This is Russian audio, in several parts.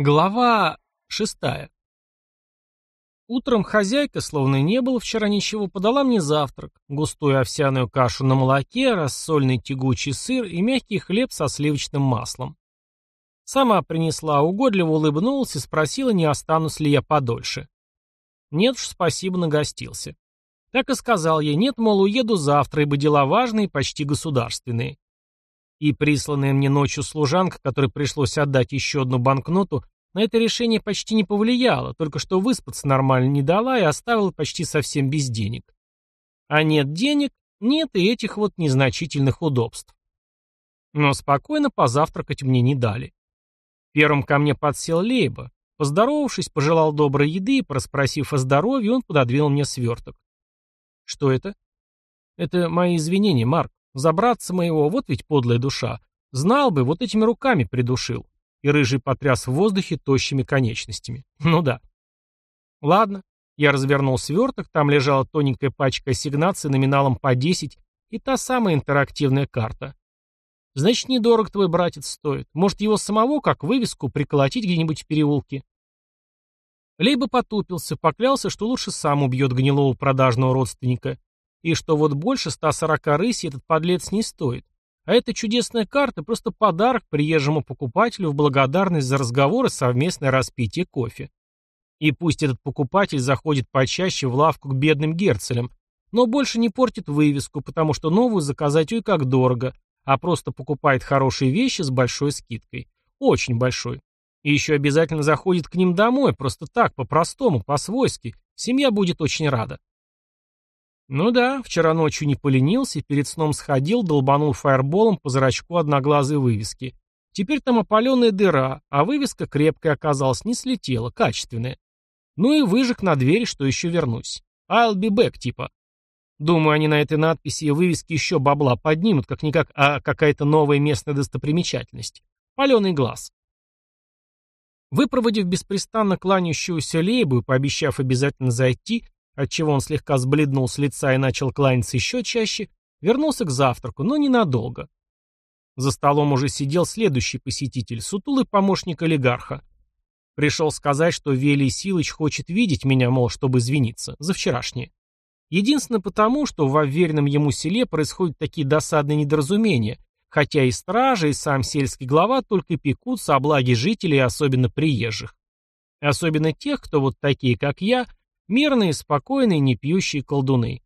Глава шестая. Утром хозяйка, словно не было вчера ничего, подала мне завтрак, густую овсяную кашу на молоке, рассольный тягучий сыр и мягкий хлеб со сливочным маслом. Сама принесла, угодливо улыбнулась и спросила, не останусь ли я подольше. Нет уж, спасибо, нагостился. Так и сказал ей, нет, мол, уеду завтра, ибо дела важные, почти государственные. И присланная мне ночью служанка, которой пришлось отдать еще одну банкноту, на это решение почти не повлияла, только что выспаться нормально не дала и оставила почти совсем без денег. А нет денег, нет и этих вот незначительных удобств. Но спокойно позавтракать мне не дали. Первым ко мне подсел Лейба. Поздоровавшись, пожелал доброй еды и, проспросив о здоровье, он пододвинул мне сверток. Что это? Это мои извинения, Марк. Забраться моего, вот ведь подлая душа. Знал бы, вот этими руками придушил. И рыжий потряс в воздухе тощими конечностями. Ну да. Ладно. Я развернул сверток, там лежала тоненькая пачка ассигнаций номиналом по 10 и та самая интерактивная карта. Значит, недорого твой братец стоит. Может, его самого, как вывеску, приколотить где-нибудь в переулке? Лейба потупился, поклялся, что лучше сам убьет гнилого продажного родственника, и что вот больше 140 рысей этот подлец не стоит. А эта чудесная карта просто подарок приезжему покупателю в благодарность за разговор и совместное распитие кофе. И пусть этот покупатель заходит почаще в лавку к бедным герцелям, но больше не портит вывеску, потому что новую заказать ой как дорого, а просто покупает хорошие вещи с большой скидкой. Очень большой. И еще обязательно заходит к ним домой, просто так, по-простому, по-свойски. Семья будет очень рада. Ну да, вчера ночью не поленился, перед сном сходил, долбанул фаерболом по зрачку одноглазой вывески. Теперь там опаленная дыра, а вывеска крепкая оказалась, не слетела, качественная. Ну и выжег на двери, что еще вернусь. I'll be back, типа. Думаю, они на этой надписи и вывеске еще бабла поднимут, как-никак, а какая-то новая местная достопримечательность. Паленый глаз. Выпроводив беспрестанно кланяющуюся Лейбу и пообещав обязательно зайти, отчего он слегка сбледнул с лица и начал кланяться еще чаще, вернулся к завтраку, но ненадолго. За столом уже сидел следующий посетитель, сутулый помощник олигарха. Пришел сказать, что Велий Силыч хочет видеть меня, мол, чтобы извиниться, за вчерашнее. Единственное потому, что в уверенном ему селе происходят такие досадные недоразумения, хотя и стражи, и сам сельский глава только пекутся о благе жителей, особенно приезжих. Особенно тех, кто вот такие, как я, Мирные, спокойные, не пьющие колдуны.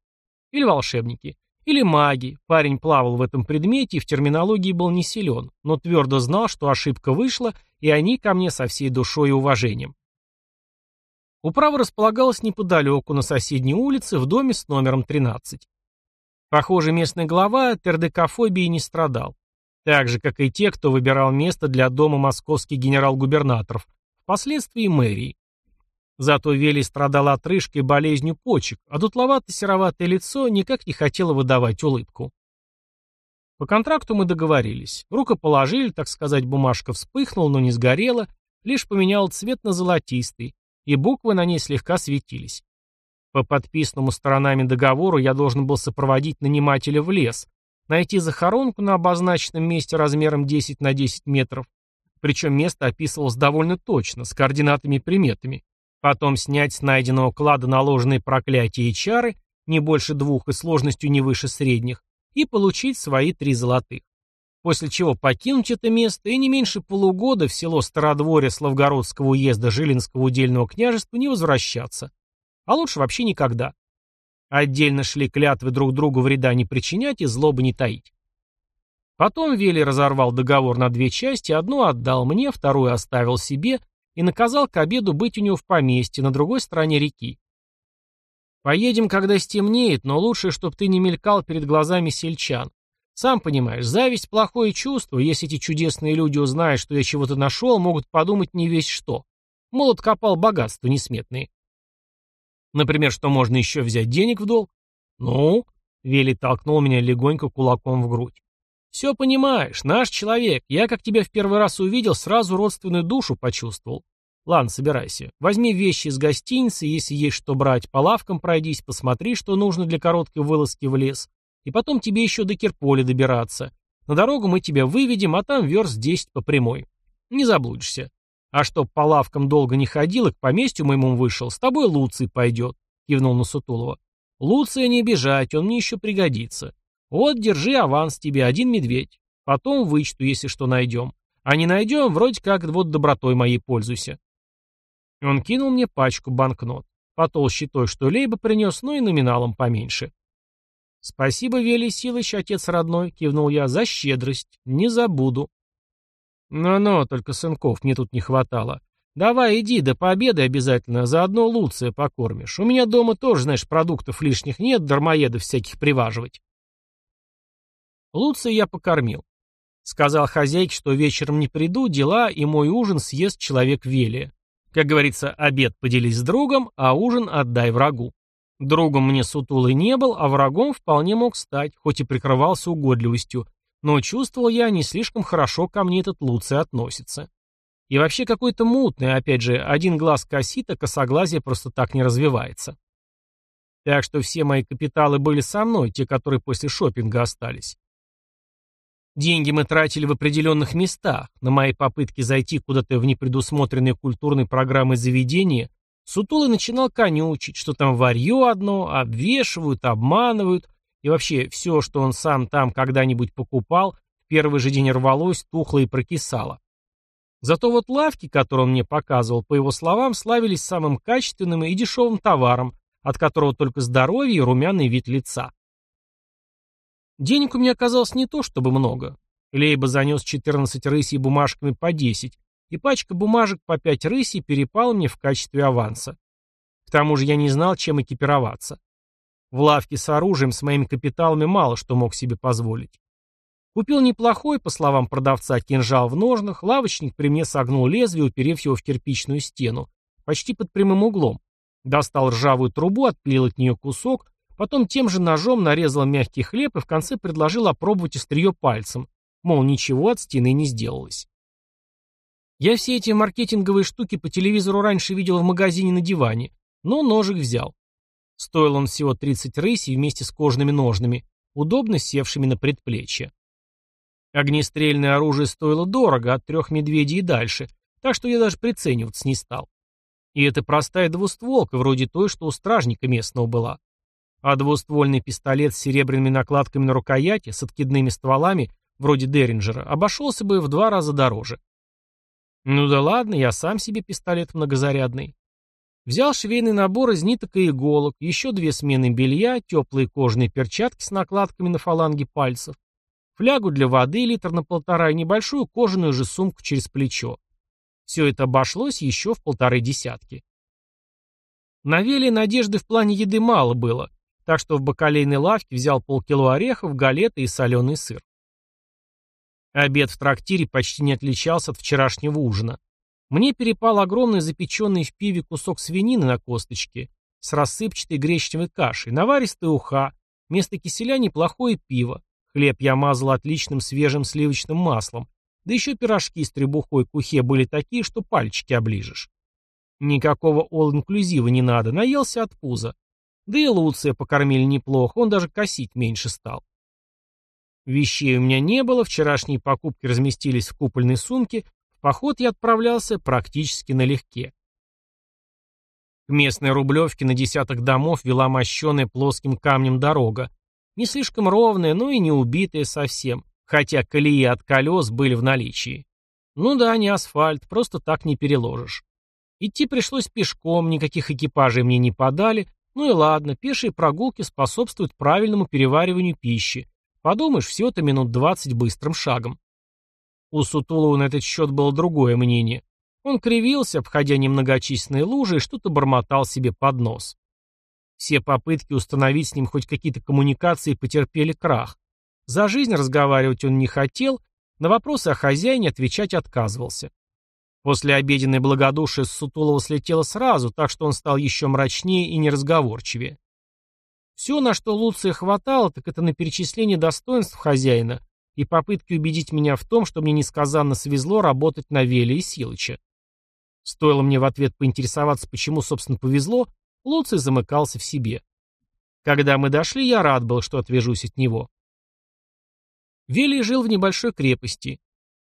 Или волшебники. Или маги. Парень плавал в этом предмете и в терминологии был не силен, но твердо знал, что ошибка вышла, и они ко мне со всей душой и уважением. Управа располагалась неподалеку, на соседней улице, в доме с номером 13. Похоже, местный глава тердекофобией не страдал. Так же, как и те, кто выбирал место для дома московских генерал-губернаторов, впоследствии мэрии. Зато Вели страдал отрыжкой и болезнью почек, а дутловато-сероватое лицо никак не хотело выдавать улыбку. По контракту мы договорились. Рукоположили, так сказать, бумажка вспыхнула, но не сгорела, лишь поменял цвет на золотистый, и буквы на ней слегка светились. По подписанному сторонами договору я должен был сопроводить нанимателя в лес, найти захоронку на обозначенном месте размером 10 на 10 метров, причем место описывалось довольно точно, с координатами и приметами. Потом снять с найденного клада наложенные проклятия и чары, не больше двух и сложностью не выше средних, и получить свои три золотых. После чего покинуть это место и не меньше полугода в село Стародворье Славгородского уезда Жилинского удельного княжества не возвращаться. А лучше вообще никогда. Отдельно шли клятвы друг другу вреда не причинять и злобы не таить. Потом Вели разорвал договор на две части, одну отдал мне, вторую оставил себе, и наказал к обеду быть у него в поместье на другой стороне реки. «Поедем, когда стемнеет, но лучше, чтобы ты не мелькал перед глазами сельчан. Сам понимаешь, зависть – плохое чувство, если эти чудесные люди узнают, что я чего-то нашел, могут подумать не весь что. Мол, откопал богатства несметные. Например, что можно еще взять денег в долг? Ну, Вели толкнул меня легонько кулаком в грудь. «Все понимаешь, наш человек. Я, как тебя в первый раз увидел, сразу родственную душу почувствовал. Ладно, собирайся. Возьми вещи из гостиницы, если есть что брать, по лавкам пройдись, посмотри, что нужно для короткой вылазки в лес. И потом тебе еще до Кирполя добираться. На дорогу мы тебя выведем, а там верст 10 по прямой. Не заблудишься. А чтоб по лавкам долго не ходил и к поместью моему вышел, с тобой Луций пойдет, кивнул на Сутулова. Луция не бежать, он мне еще пригодится. Вот, держи аванс тебе, один медведь. Потом вычту, если что найдем. А не найдем, вроде как вот добротой моей пользуйся. Он кинул мне пачку банкнот. Потолще той, что Лейба принес, но и номиналом поменьше. «Спасибо, Вели Силыч, отец родной», — кивнул я, — «за щедрость. Не забуду». «Ну-ну, только сынков мне тут не хватало. Давай иди, да пообедай обязательно, заодно Луция покормишь. У меня дома тоже, знаешь, продуктов лишних нет, дармоедов всяких приваживать». Луция я покормил. Сказал хозяйке, что вечером не приду, дела, и мой ужин съест человек Велия. Как говорится, обед поделись с другом, а ужин отдай врагу. Другом мне сутулый не был, а врагом вполне мог стать, хоть и прикрывался угодливостью, но чувствовал я, не слишком хорошо ко мне этот Луций относится. И вообще какой-то мутный, опять же, один глаз косит, а косоглазие просто так не развивается. Так что все мои капиталы были со мной, те, которые после шопинга остались. Деньги мы тратили в определенных местах. На мои попытки зайти куда-то в непредусмотренные культурной программы заведения, Сутулый начинал конючить, что там варье одно, обвешивают, обманывают, и вообще все, что он сам там когда-нибудь покупал, в первый же день рвалось, тухло и прокисало. Зато вот лавки, которые он мне показывал, по его словам, славились самым качественным и дешевым товаром, от которого только здоровье и румяный вид лица. Денег у меня оказалось не то чтобы много. Лейба занес 14 рысей бумажками по 10, и пачка бумажек по 5 рысей перепала мне в качестве аванса. К тому же я не знал, чем экипироваться. В лавке с оружием с моими капиталами мало что мог себе позволить. Купил неплохой, по словам продавца, кинжал в ножнах, лавочник при мне согнул лезвие, уперев его в кирпичную стену, почти под прямым углом. Достал ржавую трубу, отпилил от нее кусок, Потом тем же ножом нарезал мягкий хлеб и в конце предложил опробовать острие пальцем, мол, ничего от стены не сделалось. Я все эти маркетинговые штуки по телевизору раньше видел в магазине на диване, но ножик взял. Стоил он всего 30 рысей вместе с кожными ножными, удобно севшими на предплечье. Огнестрельное оружие стоило дорого, от трех медведей и дальше, так что я даже прицениваться не стал. И это простая двустволка, вроде той, что у стражника местного была а двуствольный пистолет с серебряными накладками на рукояти, с откидными стволами, вроде Деринджера, обошелся бы в два раза дороже. Ну да ладно, я сам себе пистолет многозарядный. Взял швейный набор из ниток и иголок, еще две смены белья, теплые кожаные перчатки с накладками на фаланги пальцев, флягу для воды литр на полтора и небольшую кожаную же сумку через плечо. Все это обошлось еще в полторы десятки. На веле надежды в плане еды мало было, так что в бакалейной лавке взял полкило орехов, галеты и соленый сыр. Обед в трактире почти не отличался от вчерашнего ужина. Мне перепал огромный запеченный в пиве кусок свинины на косточке с рассыпчатой гречневой кашей, наваристая уха, вместо киселя неплохое пиво, хлеб я мазал отличным свежим сливочным маслом, да еще пирожки с требухой к ухе были такие, что пальчики оближешь. Никакого all-инклюзива не надо, наелся от пуза. Да и Луция покормили неплохо, он даже косить меньше стал. Вещей у меня не было, вчерашние покупки разместились в купольной сумке, в поход я отправлялся практически налегке. К местной рублевке на десяток домов вела мощеная плоским камнем дорога. Не слишком ровная, но и не убитая совсем, хотя колеи от колес были в наличии. Ну да, не асфальт, просто так не переложишь. Идти пришлось пешком, никаких экипажей мне не подали, ну и ладно, пешие прогулки способствуют правильному перевариванию пищи. Подумаешь, всего-то минут двадцать быстрым шагом. У Сутулова на этот счет было другое мнение. Он кривился, обходя немногочисленные лужи, и что-то бормотал себе под нос. Все попытки установить с ним хоть какие-то коммуникации потерпели крах. За жизнь разговаривать он не хотел, на вопросы о хозяине отвечать отказывался. После обеденной благодушие с Сутулова слетело сразу, так что он стал еще мрачнее и неразговорчивее. Все, на что Луция хватало, так это на перечисление достоинств хозяина и попытки убедить меня в том, что мне несказанно свезло работать на Веле и Силыча. Стоило мне в ответ поинтересоваться, почему, собственно, повезло, Луций замыкался в себе. Когда мы дошли, я рад был, что отвяжусь от него. Велий жил в небольшой крепости.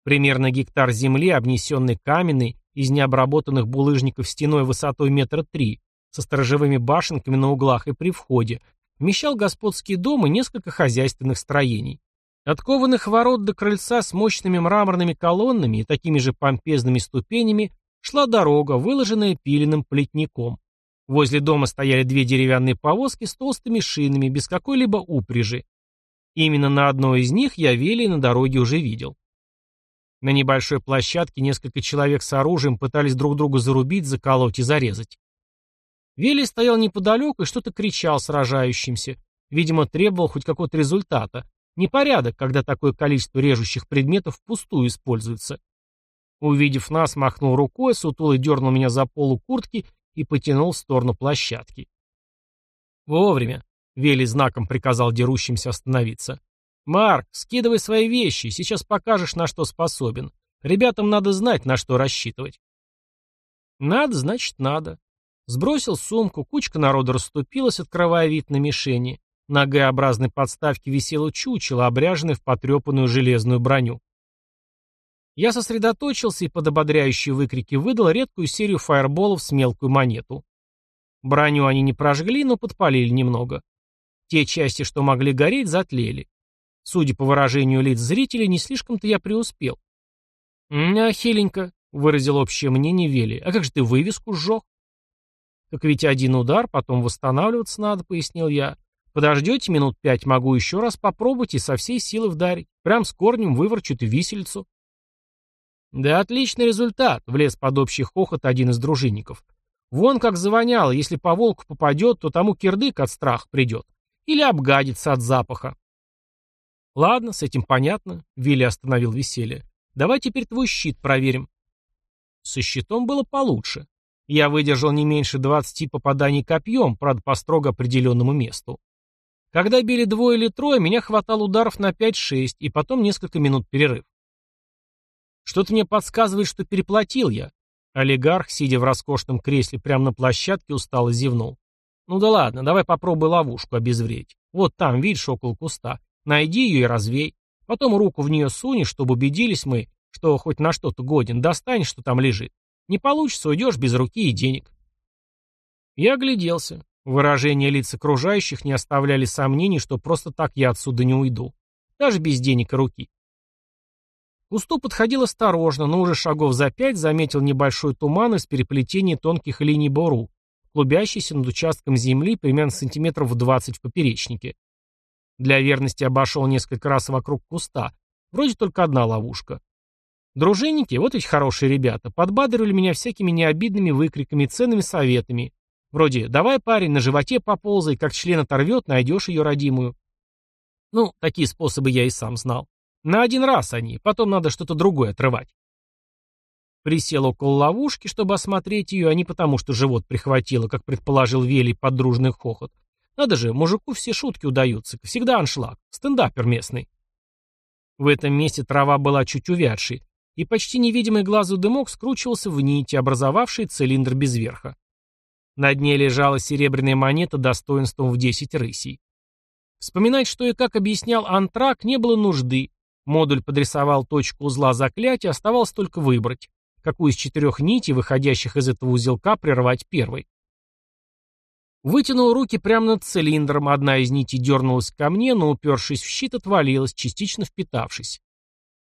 Примерно гектар земли, обнесенный каменной, из необработанных булыжников стеной высотой метра три, со сторожевыми башенками на углах и при входе, вмещал господский дом и несколько хозяйственных строений. От кованых ворот до крыльца с мощными мраморными колоннами и такими же помпезными ступенями шла дорога, выложенная пиленным плетником. Возле дома стояли две деревянные повозки с толстыми шинами, без какой-либо упряжи. Именно на одной из них я Вели на дороге уже видел. На небольшой площадке несколько человек с оружием пытались друг друга зарубить, заколоть и зарезать. Вели стоял неподалеку и что-то кричал сражающимся. Видимо, требовал хоть какого-то результата. Непорядок, когда такое количество режущих предметов впустую используется. Увидев нас, махнул рукой, сутулый дернул меня за полу куртки и потянул в сторону площадки. Вовремя. Вели знаком приказал дерущимся остановиться. «Марк, скидывай свои вещи, сейчас покажешь, на что способен. Ребятам надо знать, на что рассчитывать». «Надо, значит, надо». Сбросил сумку, кучка народа расступилась, открывая вид на мишени. На Г-образной подставке висело чучело, обряженное в потрепанную железную броню. Я сосредоточился и под ободряющие выкрики выдал редкую серию фаерболов с мелкую монету. Броню они не прожгли, но подпалили немного. Те части, что могли гореть, затлели. Судя по выражению лиц зрителей, не слишком-то я преуспел. «А, хиленько», — выразил общее мнение Вели. «А как же ты вывеску сжег?» «Так ведь один удар, потом восстанавливаться надо», — пояснил я. «Подождете минут пять, могу еще раз попробовать и со всей силы вдарить. Прям с корнем выворчут висельцу». «Да отличный результат», — влез под общий хохот один из дружинников. «Вон как завоняло, если по волку попадет, то тому кирдык от страха придет. Или обгадится от запаха». «Ладно, с этим понятно», — Вилли остановил веселье. «Давай теперь твой щит проверим». Со щитом было получше. Я выдержал не меньше 20 попаданий копьем, правда, по строго определенному месту. Когда били двое или трое, меня хватало ударов на 5-6, и потом несколько минут перерыв. Что-то мне подсказывает, что переплатил я. Олигарх, сидя в роскошном кресле прямо на площадке, устало зевнул. Ну да ладно, давай попробуй ловушку обезвредить. Вот там, видишь, около куста. Найди ее и развей. Потом руку в нее сунешь, чтобы убедились мы, что хоть на что-то годен, достанешь, что там лежит. Не получится, уйдешь без руки и денег. Я огляделся. Выражения лиц окружающих не оставляли сомнений, что просто так я отсюда не уйду. Даже без денег и руки. Кусту подходил осторожно, но уже шагов за пять заметил небольшой туман из переплетения тонких линий бору, клубящийся над участком земли примерно сантиметров в двадцать в поперечнике. Для верности обошел несколько раз вокруг куста. Вроде только одна ловушка. Дружинники, вот эти хорошие ребята, подбадривали меня всякими необидными выкриками ценными советами. Вроде «давай, парень, на животе поползай, как член оторвет, найдешь ее родимую». Ну, такие способы я и сам знал. На один раз они, потом надо что-то другое отрывать. Присел около ловушки, чтобы осмотреть ее, а не потому, что живот прихватило, как предположил Велий под дружный хохот. Надо же, мужику все шутки удаются, всегда аншлаг, стендапер местный. В этом месте трава была чуть увядшей, и почти невидимый глазу дымок скручивался в нити, образовавший цилиндр без верха. На дне лежала серебряная монета достоинством в 10 рысей. Вспоминать, что и как объяснял Антрак, не было нужды. Модуль подрисовал точку узла заклятия, оставалось только выбрать, какую из четырех нитей, выходящих из этого узелка, прервать первой. Вытянул руки прямо над цилиндром, одна из нитей дернулась ко мне, но, упершись в щит, отвалилась, частично впитавшись.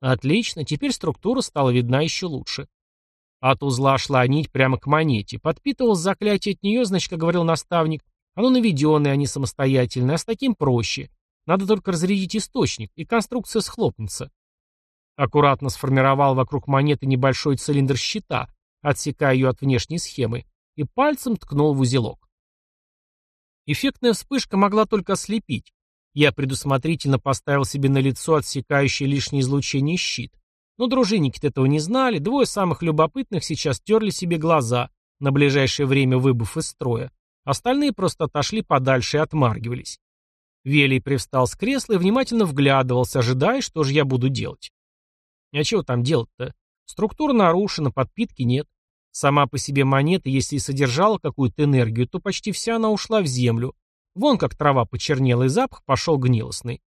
Отлично, теперь структура стала видна еще лучше. От узла шла нить прямо к монете. Подпитывал заклятие от нее, значит, как говорил наставник, оно наведенное, а не самостоятельное, а с таким проще. Надо только разрядить источник, и конструкция схлопнется. Аккуратно сформировал вокруг монеты небольшой цилиндр щита, отсекая ее от внешней схемы, и пальцем ткнул в узелок. Эффектная вспышка могла только ослепить, я предусмотрительно поставил себе на лицо отсекающий лишнее излучение щит. Но дружинники этого не знали, двое самых любопытных сейчас терли себе глаза, на ближайшее время выбыв из строя. Остальные просто отошли подальше и отмаргивались. Велий привстал с кресла и внимательно вглядывался, ожидая, что же я буду делать. А чего там делать-то? Структура нарушена, подпитки нет. Сама по себе монета, если и содержала какую-то энергию, то почти вся она ушла в землю, Вон как трава почернела и запах пошел гнилостный.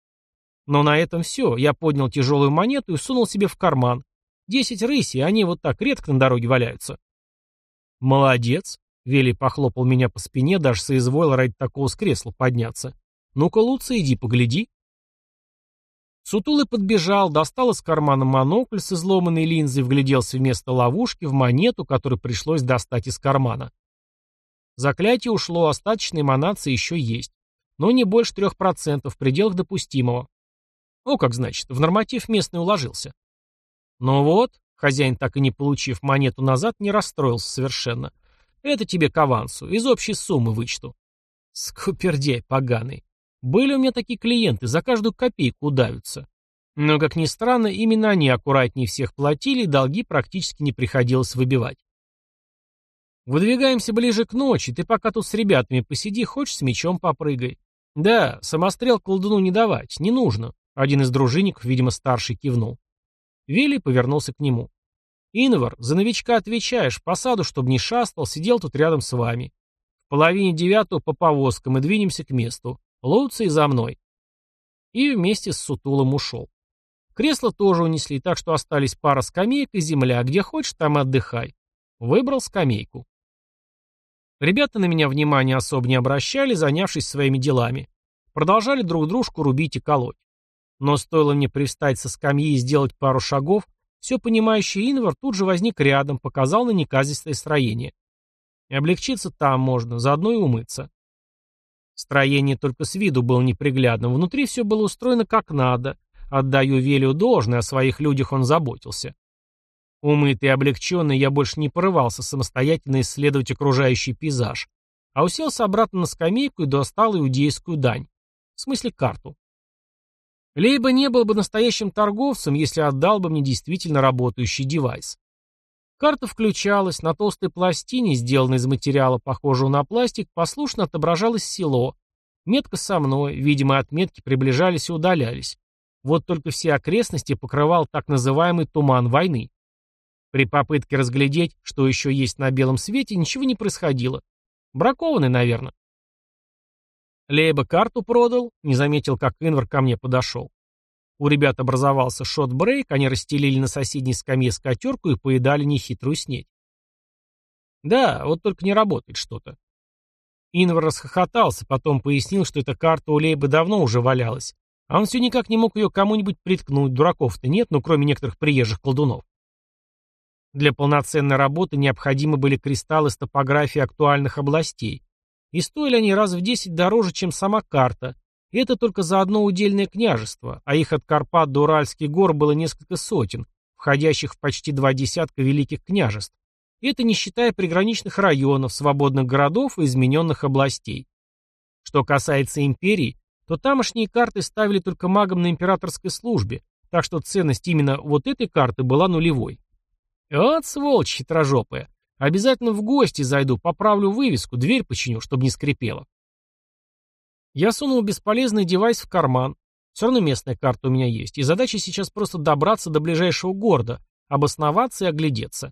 Но на этом все. Я поднял тяжелую монету и сунул себе в карман. Десять рысей, они вот так редко на дороге валяются. Молодец. Вели похлопал меня по спине, даже соизволил ради такого с кресла подняться. Ну-ка, Луца, иди погляди. Сутулый подбежал, достал из кармана монокль с изломанной линзой, вгляделся вместо ловушки в монету, которую пришлось достать из кармана. Заклятие ушло, остаточные эманации еще есть. Но не больше трех процентов, в пределах допустимого. О, как значит, в норматив местный уложился. Ну вот, хозяин, так и не получив монету назад, не расстроился совершенно. Это тебе к авансу, из общей суммы вычту. Скупердей поганый. Были у меня такие клиенты, за каждую копейку удавятся. Но, как ни странно, именно они аккуратнее всех платили, долги практически не приходилось выбивать. Выдвигаемся ближе к ночи, ты пока тут с ребятами посиди, хочешь с мечом попрыгай. Да, самострел колдуну не давать, не нужно. Один из дружинников, видимо, старший, кивнул. Вилли повернулся к нему. «Инвар, за новичка отвечаешь, посаду, чтобы не шастал, сидел тут рядом с вами. В половине девятого по повозкам и двинемся к месту. Луций за мной. И вместе с Сутулом ушел. Кресло тоже унесли, так что остались пара скамеек и земля. Где хочешь, там отдыхай. Выбрал скамейку. Ребята на меня внимания особо не обращали, занявшись своими делами. Продолжали друг дружку рубить и колоть. Но стоило мне привстать со скамьи и сделать пару шагов, все понимающий Инвар тут же возник рядом, показал на неказистое строение. И облегчиться там можно, заодно и умыться. Строение только с виду было неприглядным, внутри все было устроено как надо. Отдаю Велию должное, о своих людях он заботился. Умытый и облегченный, я больше не порывался самостоятельно исследовать окружающий пейзаж, а уселся обратно на скамейку и достал иудейскую дань. В смысле карту. Лейба не был бы настоящим торговцем, если отдал бы мне действительно работающий девайс. Карта включалась, на толстой пластине, сделанной из материала, похожего на пластик, послушно отображалось село. Метка со мной, видимо, отметки приближались и удалялись. Вот только все окрестности покрывал так называемый туман войны. При попытке разглядеть, что еще есть на белом свете, ничего не происходило. Бракованный, наверное. Лейба карту продал, не заметил, как Инвар ко мне подошел. У ребят образовался шот-брейк, они расстелили на соседней скамье скатерку и поедали нехитрую снеть. Да, вот только не работает что-то. Инвар расхохотался, потом пояснил, что эта карта у Лейбы давно уже валялась, а он все никак не мог ее кому-нибудь приткнуть, дураков-то нет, ну кроме некоторых приезжих колдунов. Для полноценной работы необходимы были кристаллы с топографией актуальных областей, и стоили они раз в десять дороже, чем сама карта, это только за одно удельное княжество, а их от Карпат до Уральских гор было несколько сотен, входящих в почти два десятка великих княжеств. И это не считая приграничных районов, свободных городов и измененных областей. Что касается империи, то тамошние карты ставили только магам на императорской службе, так что ценность именно вот этой карты была нулевой. Вот сволочь хитрожопая. Обязательно в гости зайду, поправлю вывеску, дверь починю, чтобы не скрипела. Я сунул бесполезный девайс в карман. Все равно местная карта у меня есть. И задача сейчас просто добраться до ближайшего города, обосноваться и оглядеться.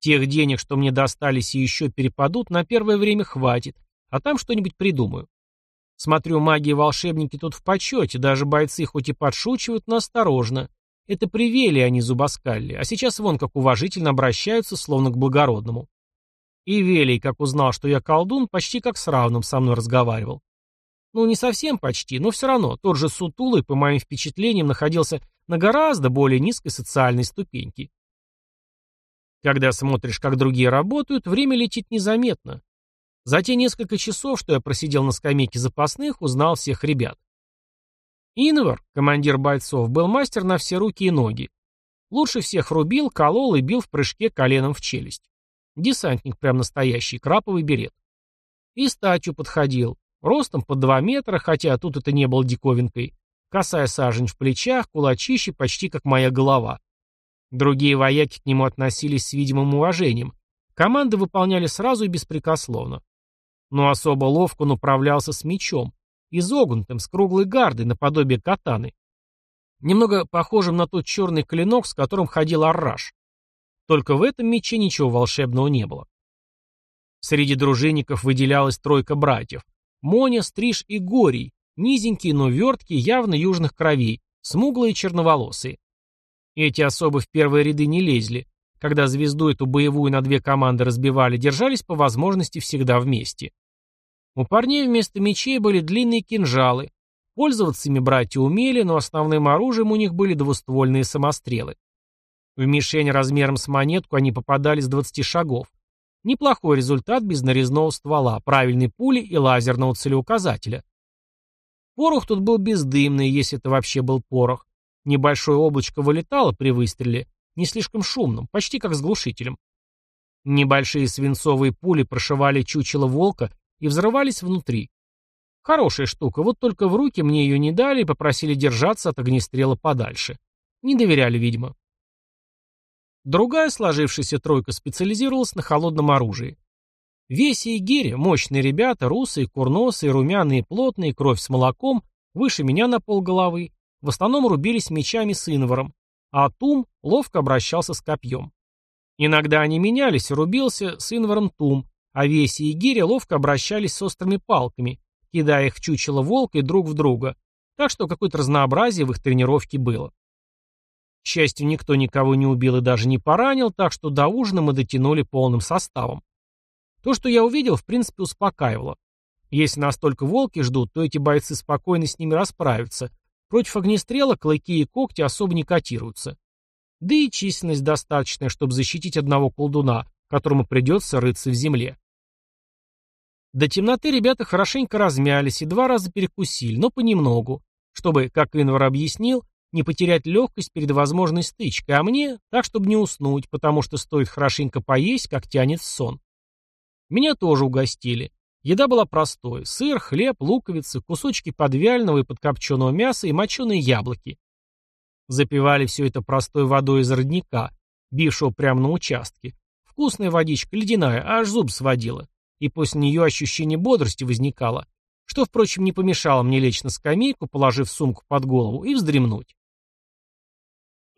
Тех денег, что мне достались и еще перепадут, на первое время хватит, а там что-нибудь придумаю. Смотрю, маги и волшебники тут в почете, даже бойцы хоть и подшучивают, но осторожно. Это привели они зубоскалли, а сейчас вон как уважительно обращаются, словно к благородному. И Велий, как узнал, что я колдун, почти как с равным со мной разговаривал. Ну, не совсем почти, но все равно, тот же Сутулый, по моим впечатлениям, находился на гораздо более низкой социальной ступеньке. Когда смотришь, как другие работают, время летит незаметно. За те несколько часов, что я просидел на скамейке запасных, узнал всех ребят. Инвар, командир бойцов, был мастер на все руки и ноги. Лучше всех рубил, колол и бил в прыжке коленом в челюсть. Десантник прям настоящий, краповый берет. И статью подходил, Ростом под два метра, хотя тут это не было диковинкой. Косая сажень в плечах, кулачище почти как моя голова. Другие вояки к нему относились с видимым уважением. Команды выполняли сразу и беспрекословно. Но особо ловко он управлялся с мечом, изогнутым, с круглой гардой, наподобие катаны. Немного похожим на тот черный клинок, с которым ходил Арраш. Только в этом мече ничего волшебного не было. Среди дружинников выделялась тройка братьев. Моня, Стриж и Горий, низенькие, но верткие, явно южных кровей, смуглые черноволосые. Эти особо в первые ряды не лезли. Когда звезду эту боевую на две команды разбивали, держались по возможности всегда вместе. У парней вместо мечей были длинные кинжалы. Пользоваться ими братья умели, но основным оружием у них были двуствольные самострелы. В мишень размером с монетку они попадали с 20 шагов. Неплохой результат без нарезного ствола, правильной пули и лазерного целеуказателя. Порох тут был бездымный, если это вообще был порох. Небольшое облачко вылетало при выстреле, не слишком шумным, почти как с глушителем. Небольшие свинцовые пули прошивали чучело волка и взрывались внутри. Хорошая штука, вот только в руки мне ее не дали и попросили держаться от огнестрела подальше. Не доверяли, видимо. Другая сложившаяся тройка специализировалась на холодном оружии. Веси и Гири, мощные ребята, русые, курносые, румяные, плотные, кровь с молоком, выше меня на полголовы, в основном рубились мечами с инваром, а Тум ловко обращался с копьем. Иногда они менялись, рубился с инваром Тум, а Веси и Гири ловко обращались с острыми палками, кидая их чучело волка и друг в друга, так что какое-то разнообразие в их тренировке было. К счастью, никто никого не убил и даже не поранил, так что до ужина мы дотянули полным составом. То, что я увидел, в принципе, успокаивало. Если настолько волки ждут, то эти бойцы спокойно с ними расправятся. Против огнестрела клыки и когти особо не котируются. Да и численность достаточная, чтобы защитить одного колдуна, которому придется рыться в земле. До темноты ребята хорошенько размялись и два раза перекусили, но понемногу, чтобы, как Инвар объяснил, не потерять легкость перед возможной стычкой, а мне так, чтобы не уснуть, потому что стоит хорошенько поесть, как тянет сон. Меня тоже угостили. Еда была простой. Сыр, хлеб, луковицы, кусочки подвяльного и подкопченого мяса и моченые яблоки. Запивали все это простой водой из родника, бившего прямо на участке. Вкусная водичка, ледяная, аж зуб сводила. И после нее ощущение бодрости возникало, что, впрочем, не помешало мне лечь на скамейку, положив сумку под голову, и вздремнуть.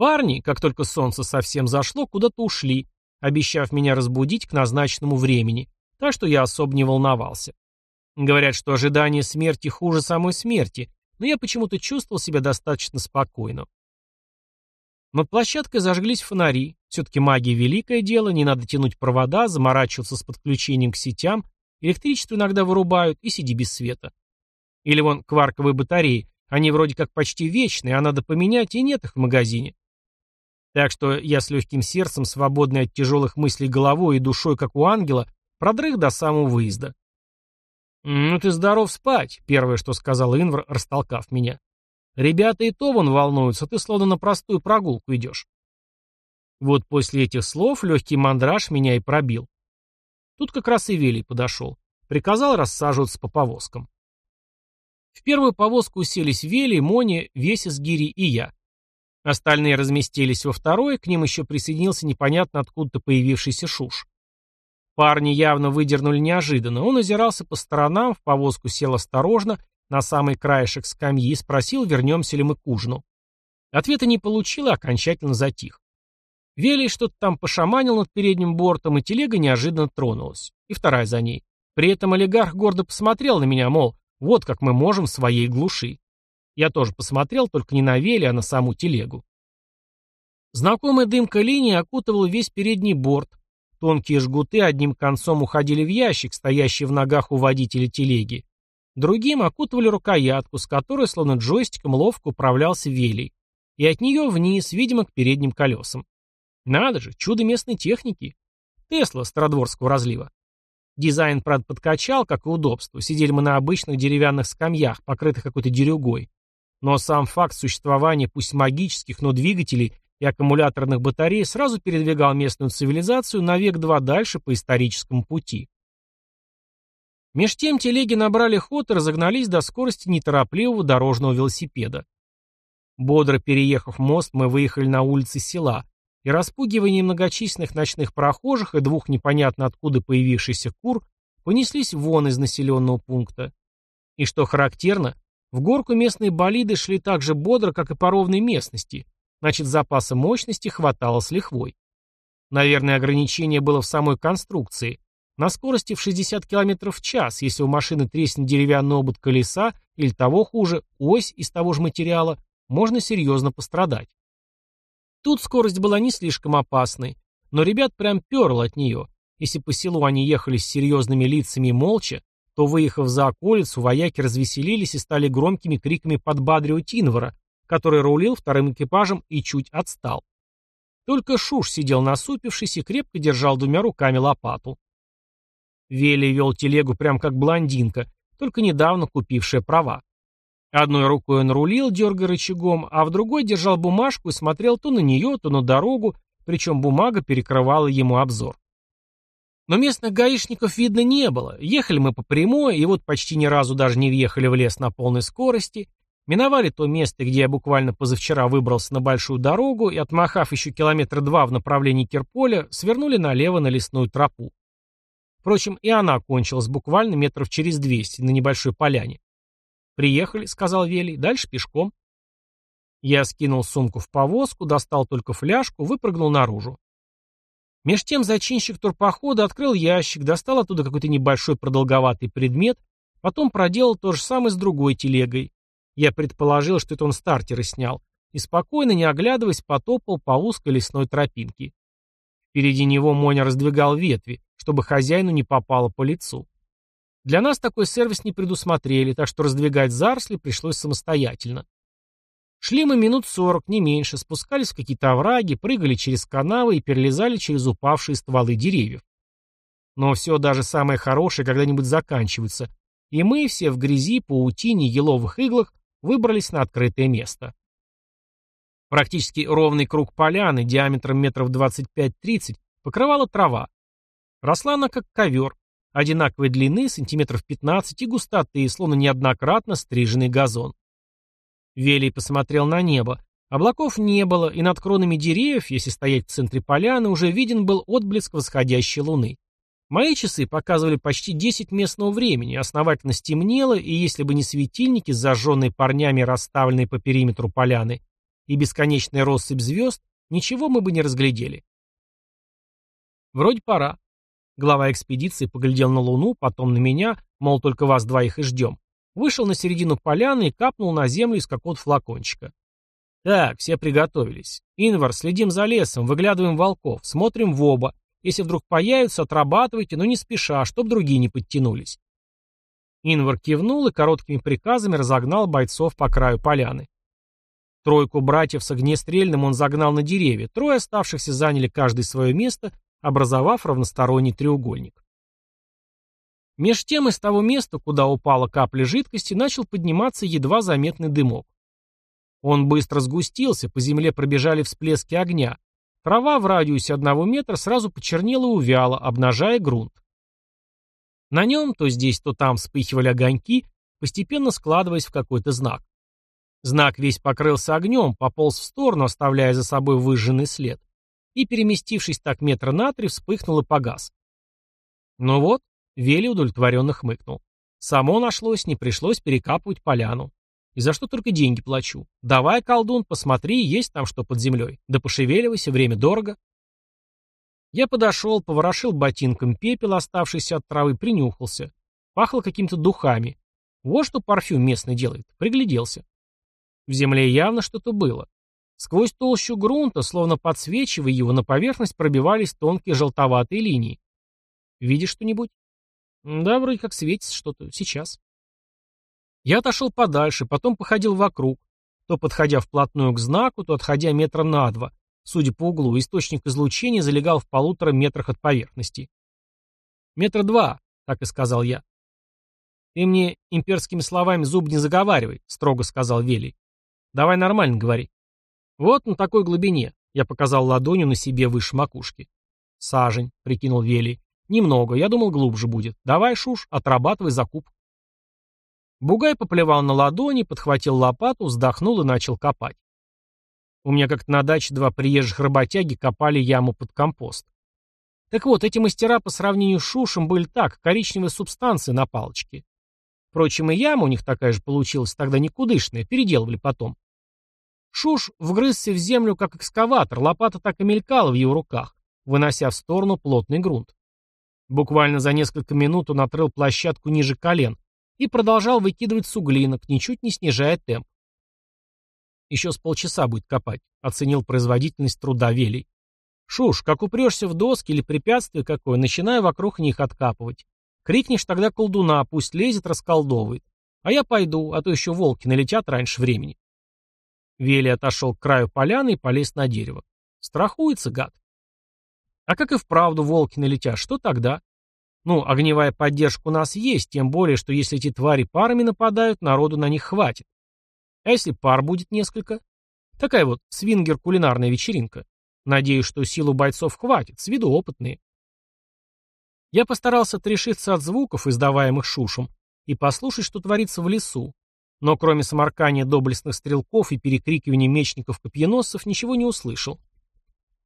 Парни, как только солнце совсем зашло, куда-то ушли, обещав меня разбудить к назначенному времени, так что я особо не волновался. Говорят, что ожидание смерти хуже самой смерти, но я почему-то чувствовал себя достаточно спокойно. Над площадкой зажглись фонари. Все-таки магия — великое дело, не надо тянуть провода, заморачиваться с подключением к сетям, электричество иногда вырубают, и сиди без света. Или вон кварковые батареи, они вроде как почти вечные, а надо поменять, и нет их в магазине. Так что я с легким сердцем, свободный от тяжелых мыслей головой и душой, как у ангела, продрых до самого выезда. «Ну ты здоров спать», — первое, что сказал Инвар, растолкав меня. «Ребята и то вон волнуются, ты словно на простую прогулку идешь». Вот после этих слов легкий мандраж меня и пробил. Тут как раз и Велий подошел. Приказал рассаживаться по повозкам. В первую повозку уселись Вели, Мони, Весис, Гири и я. Остальные разместились во второй, к ним еще присоединился непонятно откуда-то появившийся Шуш. Парни явно выдернули неожиданно. Он озирался по сторонам, в повозку сел осторожно, на самый краешек скамьи и спросил, вернемся ли мы к ужину. Ответа не получил и окончательно затих. Велий что-то там пошаманил над передним бортом, и телега неожиданно тронулась. И вторая за ней. При этом олигарх гордо посмотрел на меня, мол, вот как мы можем в своей глуши. Я тоже посмотрел, только не на Вели, а на саму телегу. Знакомая дымка линии окутывала весь передний борт. Тонкие жгуты одним концом уходили в ящик, стоящий в ногах у водителя телеги. Другим окутывали рукоятку, с которой, словно джойстиком, ловко управлялся Велий. И от нее вниз, видимо, к передним колесам. Надо же, чудо местной техники. Тесла Стародворского разлива. Дизайн, правда, подкачал, как и удобство. Сидели мы на обычных деревянных скамьях, покрытых какой-то дерюгой. Но сам факт существования пусть магических, но двигателей и аккумуляторных батарей сразу передвигал местную цивилизацию на век-два дальше по историческому пути. Меж тем телеги набрали ход и разогнались до скорости неторопливого дорожного велосипеда. Бодро переехав мост, мы выехали на улицы села, и распугивая немногочисленных ночных прохожих и двух непонятно откуда появившихся кур, понеслись вон из населенного пункта. И что характерно, в горку местные болиды шли так же бодро, как и по ровной местности, значит запаса мощности хватало с лихвой. Наверное, ограничение было в самой конструкции. На скорости в 60 км в час, если у машины треснет деревянный обод колеса или того хуже, ось из того же материала, можно серьезно пострадать. Тут скорость была не слишком опасной, но ребят прям перло от нее. Если по селу они ехали с серьезными лицами молча, то, выехав за околицу, вояки развеселились и стали громкими криками подбадривать Инвара, который рулил вторым экипажем и чуть отстал. Только Шуш сидел насупившись и крепко держал двумя руками лопату. Вели вел телегу прям как блондинка, только недавно купившая права. Одной рукой он рулил, дергая рычагом, а в другой держал бумажку и смотрел то на нее, то на дорогу, причем бумага перекрывала ему обзор. Но местных гаишников видно не было. Ехали мы по прямой, и вот почти ни разу даже не въехали в лес на полной скорости, Миновали то место, где я буквально позавчера выбрался на большую дорогу и, отмахав еще километра два в направлении Кирполя, свернули налево на лесную тропу. Впрочем, и она кончилась буквально метров через двести на небольшой поляне. «Приехали», — сказал Велий, — «дальше пешком». Я скинул сумку в повозку, достал только фляжку, выпрыгнул наружу. Меж тем зачинщик турпохода открыл ящик, достал оттуда какой-то небольшой продолговатый предмет, потом проделал то же самое с другой телегой. Я предположил, что это он стартеры снял, и спокойно, не оглядываясь, потопал по узкой лесной тропинке. Впереди него Моня раздвигал ветви, чтобы хозяину не попало по лицу. Для нас такой сервис не предусмотрели, так что раздвигать заросли пришлось самостоятельно. Шли мы минут сорок, не меньше, спускались в какие-то овраги, прыгали через канавы и перелезали через упавшие стволы деревьев. Но все, даже самое хорошее, когда-нибудь заканчивается, и мы все в грязи, паутине, еловых иглах выбрались на открытое место. Практически ровный круг поляны диаметром метров 25-30 покрывала трава. Росла она как ковер, одинаковой длины, сантиметров 15 и густоты, словно неоднократно стриженный газон. Велий посмотрел на небо. Облаков не было, и над кронами деревьев, если стоять в центре поляны, уже виден был отблеск восходящей луны. Мои часы показывали почти 10 местного времени, основательно стемнело, и если бы не светильники, зажженные парнями, расставленные по периметру поляны, и бесконечная россыпь звезд, ничего мы бы не разглядели. Вроде пора. Глава экспедиции поглядел на Луну, потом на меня, мол, только вас двоих и ждем. Вышел на середину поляны и капнул на землю из какого-то флакончика. Так, все приготовились. Инвар, следим за лесом, выглядываем волков, смотрим в оба, если вдруг появятся, отрабатывайте, но не спеша, чтоб другие не подтянулись. Инвар кивнул и короткими приказами разогнал бойцов по краю поляны. Тройку братьев с огнестрельным он загнал на деревья, трое оставшихся заняли каждое свое место, образовав равносторонний треугольник. Меж тем из того места, куда упала капля жидкости, начал подниматься едва заметный дымок. Он быстро сгустился, по земле пробежали всплески огня, Трава в радиусе одного метра сразу почернела и увяла, обнажая грунт. На нем то здесь, то там вспыхивали огоньки, постепенно складываясь в какой-то знак. Знак весь покрылся огнем, пополз в сторону, оставляя за собой выжженный след, и, переместившись так метра на три, вспыхнул и погас. Ну вот, Вели удовлетворенно хмыкнул. Само нашлось, не пришлось перекапывать поляну. И за что только деньги плачу? Давай, колдун, посмотри, есть там что под землей. Да пошевеливайся, время дорого. Я подошел, поворошил ботинком пепел, оставшийся от травы, принюхался. Пахло какими-то духами. Вот что парфюм местный делает. Пригляделся. В земле явно что-то было. Сквозь толщу грунта, словно подсвечивая его, на поверхность пробивались тонкие желтоватые линии. Видишь что-нибудь? Да, вроде как светится что-то. Сейчас. Я отошел подальше, потом походил вокруг, то подходя вплотную к знаку, то отходя метра на два. Судя по углу, источник излучения залегал в полутора метрах от поверхности. «Метра два», — так и сказал я. «Ты мне имперскими словами зуб не заговаривай», — строго сказал Велий. «Давай нормально говори». «Вот на такой глубине», — я показал ладонью на себе выше макушки. «Сажень», — прикинул Велий. «Немного, я думал, глубже будет. Давай, Шуш, отрабатывай закуп». Бугай поплевал на ладони, подхватил лопату, вздохнул и начал копать. У меня как-то на даче два приезжих работяги копали яму под компост. Так вот, эти мастера по сравнению с Шушем были так, коричневые субстанции на палочке. Впрочем, и яма у них такая же получилась, тогда никудышная, переделывали потом. Шуш вгрызся в землю, как экскаватор, лопата так и мелькала в его руках, вынося в сторону плотный грунт. Буквально за несколько минут он отрыл площадку ниже колен, и продолжал выкидывать суглинок, ничуть не снижая темп. Еще с полчаса будет копать, оценил производительность труда Велий. Шуш, как упрешься в доски или препятствие какое, начинаю вокруг них откапывать. Крикнешь тогда колдуна, пусть лезет, расколдовывает. А я пойду, а то еще волки налетят раньше времени. Вели отошел к краю поляны и полез на дерево. Страхуется, гад. А как и вправду волки налетят, что тогда? Ну, огневая поддержка у нас есть, тем более, что если эти твари парами нападают, народу на них хватит. А если пар будет несколько? Такая вот свингер-кулинарная вечеринка. Надеюсь, что силу бойцов хватит, с виду опытные. Я постарался отрешиться от звуков, издаваемых шушем, и послушать, что творится в лесу. Но кроме сморкания доблестных стрелков и перекрикивания мечников-копьеносцев ничего не услышал.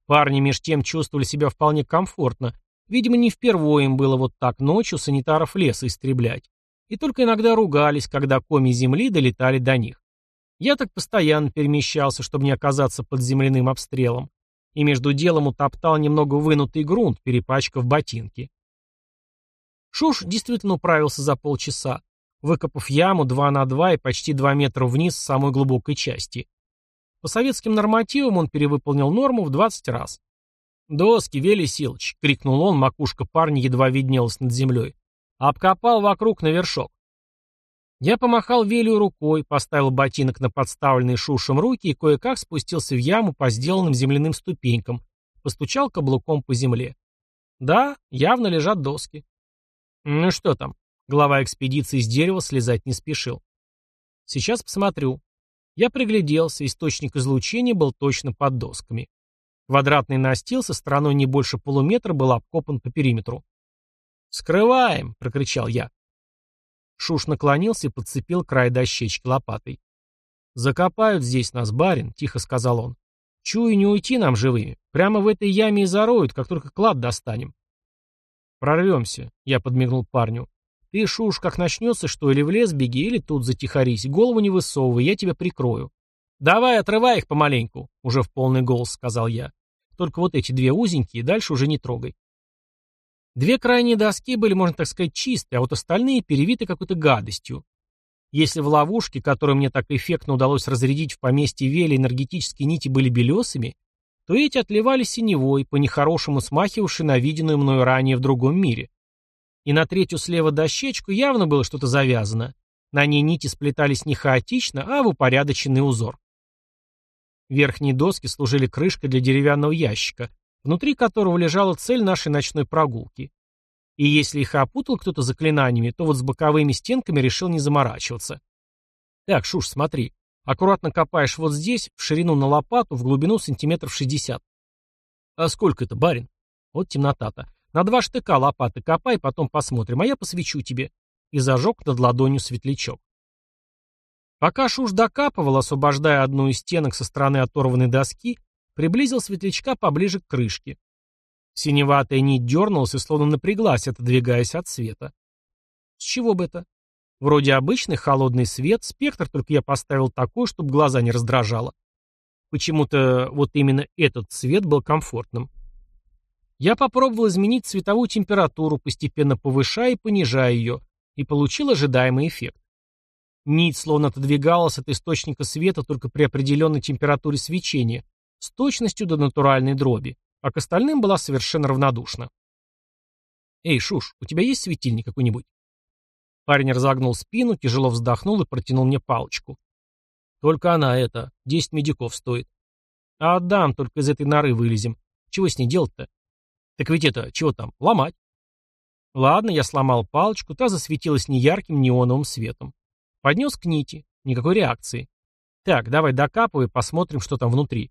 Парни меж тем чувствовали себя вполне комфортно. Видимо, не впервые им было вот так ночью санитаров леса истреблять. И только иногда ругались, когда коми земли долетали до них. Я так постоянно перемещался, чтобы не оказаться под земляным обстрелом. И между делом утоптал немного вынутый грунт, перепачкав ботинки. Шуш действительно управился за полчаса, выкопав яму 2 на 2 и почти 2 метра вниз с самой глубокой части. По советским нормативам он перевыполнил норму в 20 раз. «Доски, Вели Силыч!» — крикнул он, макушка парня едва виднелась над землей. «Обкопал вокруг на вершок». Я помахал Велию рукой, поставил ботинок на подставленные шушем руки и кое-как спустился в яму по сделанным земляным ступенькам, постучал каблуком по земле. Да, явно лежат доски. Ну что там? Глава экспедиции с дерева слезать не спешил. Сейчас посмотрю. Я пригляделся, источник излучения был точно под досками. Квадратный настил со стороной не больше полуметра был обкопан по периметру. «Скрываем!» — прокричал я. Шуш наклонился и подцепил край дощечки лопатой. «Закопают здесь нас, барин», — тихо сказал он. «Чую, не уйти нам живыми. Прямо в этой яме и зароют, как только клад достанем». «Прорвемся», — я подмигнул парню. Ты, Шуш, как начнется, что или в лес беги, или тут затихарись. Голову не высовывай, я тебя прикрою. Давай, отрывай их помаленьку, уже в полный голос сказал я. Только вот эти две узенькие, дальше уже не трогай. Две крайние доски были, можно так сказать, чистые, а вот остальные перевиты какой-то гадостью. Если в ловушке, которую мне так эффектно удалось разрядить в поместье Вели, энергетические нити были белесыми, то эти отливали синевой, по-нехорошему смахивавшей на виденную мною ранее в другом мире. И на третью слева дощечку явно было что-то завязано. На ней нити сплетались не хаотично, а в упорядоченный узор. Верхние доски служили крышкой для деревянного ящика, внутри которого лежала цель нашей ночной прогулки. И если их опутал кто-то заклинаниями, то вот с боковыми стенками решил не заморачиваться. Так, Шуш, смотри. Аккуратно копаешь вот здесь, в ширину на лопату, в глубину сантиметров шестьдесят. А сколько это, барин? Вот темнота-то. На два штыка лопаты копай, потом посмотрим, а я посвечу тебе. И зажег над ладонью светлячок. Пока Шуш докапывал, освобождая одну из стенок со стороны оторванной доски, приблизил светлячка поближе к крышке. Синеватая нить дернулась и словно напряглась, отодвигаясь от света. С чего бы это? Вроде обычный холодный свет, спектр только я поставил такой, чтобы глаза не раздражало. Почему-то вот именно этот цвет был комфортным. Я попробовал изменить цветовую температуру, постепенно повышая и понижая ее, и получил ожидаемый эффект. Нить словно отодвигалась от источника света только при определенной температуре свечения, с точностью до натуральной дроби, а к остальным была совершенно равнодушна. «Эй, Шуш, у тебя есть светильник какой-нибудь?» Парень разогнул спину, тяжело вздохнул и протянул мне палочку. «Только она это, десять медиков стоит». «А отдам, только из этой норы вылезем. Чего с ней делать-то?» Так ведь это, чего там, ломать? Ладно, я сломал палочку, та засветилась неярким неоновым светом. Поднес к нити. Никакой реакции. Так, давай докапывай, посмотрим, что там внутри.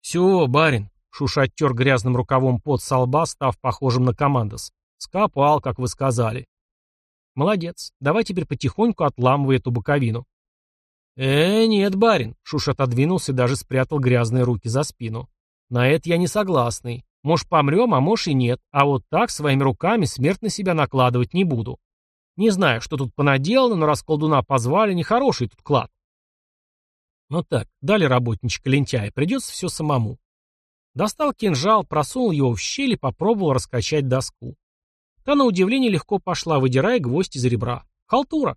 Все, барин. Шуша оттер грязным рукавом под со лба, став похожим на командос. Скопал, как вы сказали. Молодец. Давай теперь потихоньку отламывай эту боковину. Э, нет, барин. Шуш отодвинулся и даже спрятал грязные руки за спину. На это я не согласный. Может, помрем, а может и нет. А вот так, своими руками, смерть на себя накладывать не буду. Не знаю, что тут понаделано, но раз колдуна позвали, нехороший тут клад. Ну так, дали работничка лентяя, придется все самому. Достал кинжал, просунул его в щель и попробовал раскачать доску. Та, на удивление, легко пошла, выдирая гвоздь из ребра. Халтура.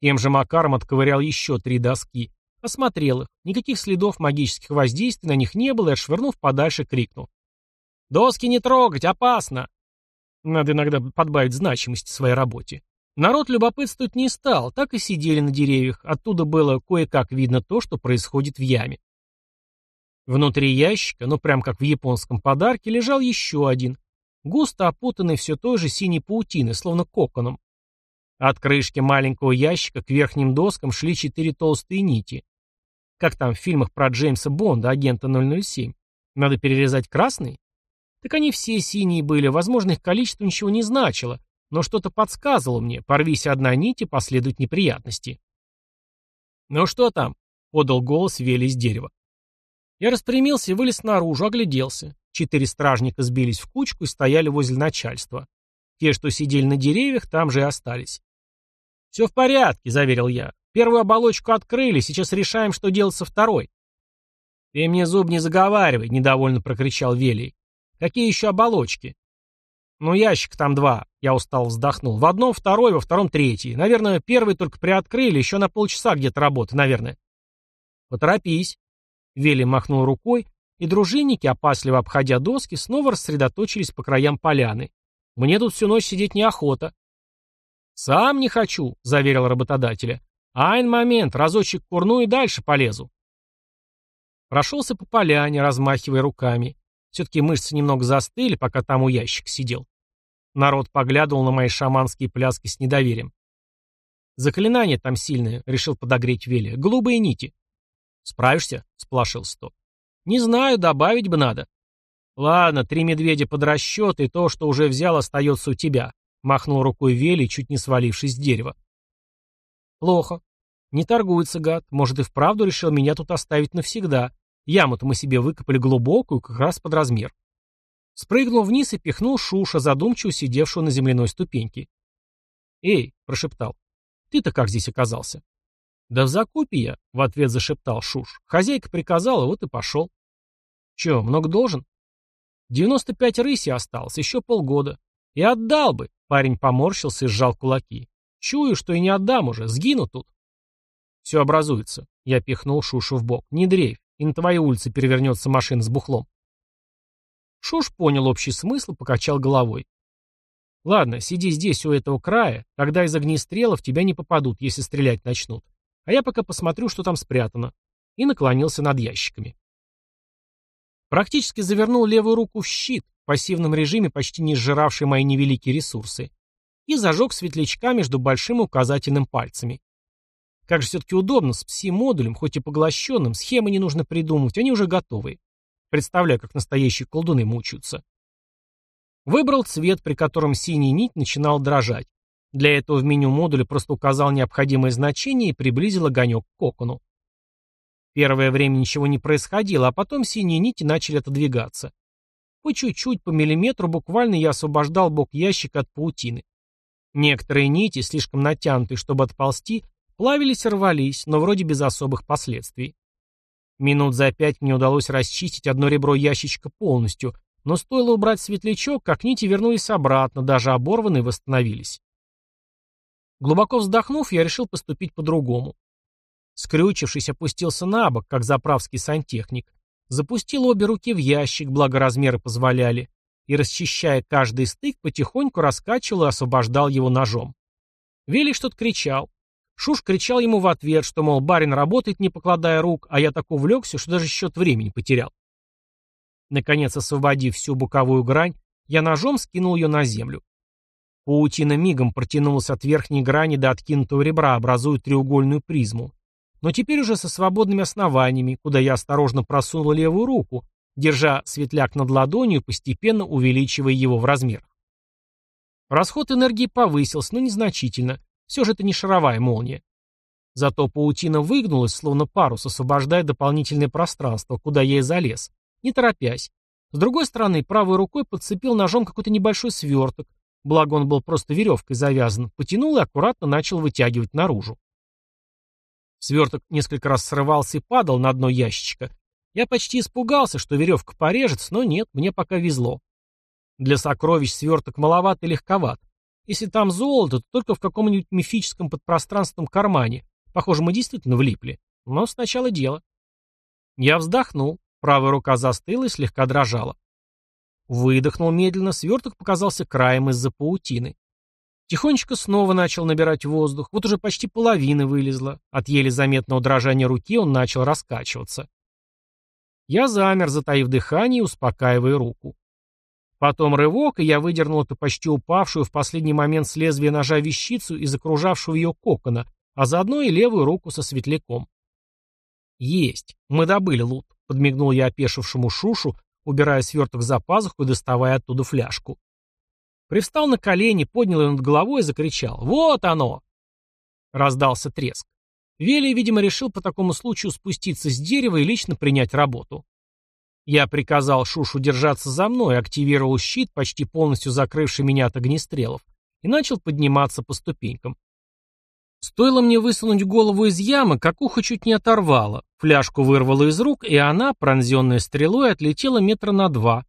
Тем же макаром отковырял еще три доски, Осмотрел их. Никаких следов магических воздействий на них не было и, отшвырнув подальше, крикнул. «Доски не трогать! Опасно!» Надо иногда подбавить значимости своей работе. Народ любопытствовать не стал, так и сидели на деревьях. Оттуда было кое-как видно то, что происходит в яме. Внутри ящика, ну прям как в японском подарке, лежал еще один, густо опутанный все той же синей паутиной, словно коконом. От крышки маленького ящика к верхним доскам шли четыре толстые нити. Как там в фильмах про Джеймса Бонда, агента 007. Надо перерезать красный? Так они все синие были, возможно, их количество ничего не значило, но что-то подсказывало мне, порвись одна нить и последуют неприятности. «Ну что там?» — подал голос Вели из дерева. Я распрямился и вылез наружу, огляделся. Четыре стражника сбились в кучку и стояли возле начальства. Те, что сидели на деревьях, там же и остались. «Все в порядке», — заверил я. «Первую оболочку открыли, сейчас решаем, что делать со второй». «Ты мне зуб не заговаривай», — недовольно прокричал Велий. «Какие еще оболочки?» «Ну, ящик там два», — я устал вздохнул. «В одном второй, во втором третий. Наверное, первый только приоткрыли, еще на полчаса где-то работы, наверное». «Поторопись». Вели махнул рукой, и дружинники, опасливо обходя доски, снова рассредоточились по краям поляны. «Мне тут всю ночь сидеть неохота». «Сам не хочу», — заверил работодателя. «Айн момент, разочек курну и дальше полезу». Прошелся по поляне, размахивая руками. Все-таки мышцы немного застыли, пока там у ящика сидел. Народ поглядывал на мои шаманские пляски с недоверием. «Заклинание там сильное», — решил подогреть Вели. «Голубые нити». «Справишься?» — сплошился тот. «Не знаю, добавить бы надо». «Ладно, три медведя под расчет, и то, что уже взял, остается у тебя», — махнул рукой Вели, чуть не свалившись с дерева. «Плохо. Не торгуется, гад. Может, и вправду решил меня тут оставить навсегда. Яму-то мы себе выкопали глубокую, как раз под размер. Спрыгнул вниз и пихнул Шуша, задумчиво сидевшего на земляной ступеньке. «Эй!» — прошептал. «Ты-то как здесь оказался?» «Да в закупе я», — в ответ зашептал Шуш. «Хозяйка приказала, вот и пошел». «Че, много должен?» «Девяносто пять рыси осталось, еще полгода. И отдал бы!» — парень поморщился и сжал кулаки. «Чую, что и не отдам уже, сгину тут». «Все образуется», — я пихнул Шушу в бок. «Не дрейф. И на твоей улице перевернется машина с бухлом. Шуш понял общий смысл, покачал головой. Ладно, сиди здесь у этого края, тогда из огнестрелов тебя не попадут, если стрелять начнут. А я пока посмотрю, что там спрятано. И наклонился над ящиками. Практически завернул левую руку в щит, в пассивном режиме почти не сжиравший мои невеликие ресурсы, и зажег светлячка между большим и указательным пальцами. Как же все-таки удобно с пси-модулем, хоть и поглощенным, схемы не нужно придумывать, они уже готовы. Представляю, как настоящие колдуны мучаются. Выбрал цвет, при котором синяя нить начинала дрожать. Для этого в меню модуля просто указал необходимое значение и приблизил огонек к кокону. Первое время ничего не происходило, а потом синие нити начали отодвигаться. По чуть-чуть, по миллиметру буквально я освобождал бок ящика от паутины. Некоторые нити, слишком натянутые, чтобы отползти, Плавились и рвались, но вроде без особых последствий. Минут за пять мне удалось расчистить одно ребро ящичка полностью, но стоило убрать светлячок, как нити вернулись обратно, даже оборванные восстановились. Глубоко вздохнув, я решил поступить по-другому. Скрючившись, опустился на бок, как заправский сантехник. Запустил обе руки в ящик, благо размеры позволяли, и, расчищая каждый стык, потихоньку раскачивал и освобождал его ножом. Вели что-то кричал. Шуш кричал ему в ответ, что, мол, барин работает, не покладая рук, а я так увлекся, что даже счет времени потерял. Наконец, освободив всю боковую грань, я ножом скинул ее на землю. Паутина мигом протянулась от верхней грани до откинутого ребра, образуя треугольную призму. Но теперь уже со свободными основаниями, куда я осторожно просунул левую руку, держа светляк над ладонью, постепенно увеличивая его в размерах. Расход энергии повысился, но незначительно. Все же это не шаровая молния. Зато паутина выгнулась, словно парус, освобождая дополнительное пространство, куда я и залез, не торопясь. С другой стороны, правой рукой подцепил ножом какой-то небольшой сверток, благо он был просто веревкой завязан, потянул и аккуратно начал вытягивать наружу. Сверток несколько раз срывался и падал на дно ящичка. Я почти испугался, что веревка порежется, но нет, мне пока везло. Для сокровищ сверток маловат и легковат. Если там золото, то только в каком-нибудь мифическом подпространственном кармане. Похоже, мы действительно влипли. Но сначала дело. Я вздохнул, правая рука застыла и слегка дрожала. Выдохнул медленно, сверток показался краем из-за паутины. Тихонечко снова начал набирать воздух, вот уже почти половина вылезла. От еле заметного дрожания руки он начал раскачиваться. Я замер, затаив дыхание и успокаивая руку. Потом рывок, и я выдернул эту почти упавшую в последний момент с лезвия ножа вещицу из окружавшего ее кокона, а заодно и левую руку со светляком. «Есть. Мы добыли лут», — подмигнул я опешившему Шушу, убирая сверток за пазуху и доставая оттуда фляжку. Привстал на колени, поднял ее над головой и закричал «Вот оно!» Раздался треск. Велия, видимо, решил по такому случаю спуститься с дерева и лично принять работу. Я приказал Шушу держаться за мной, активировал щит, почти полностью закрывший меня от огнестрелов, и начал подниматься по ступенькам. Стоило мне высунуть голову из ямы, как ухо чуть не оторвало. Фляжку вырвало из рук, и она, пронзенная стрелой, отлетела метра на два,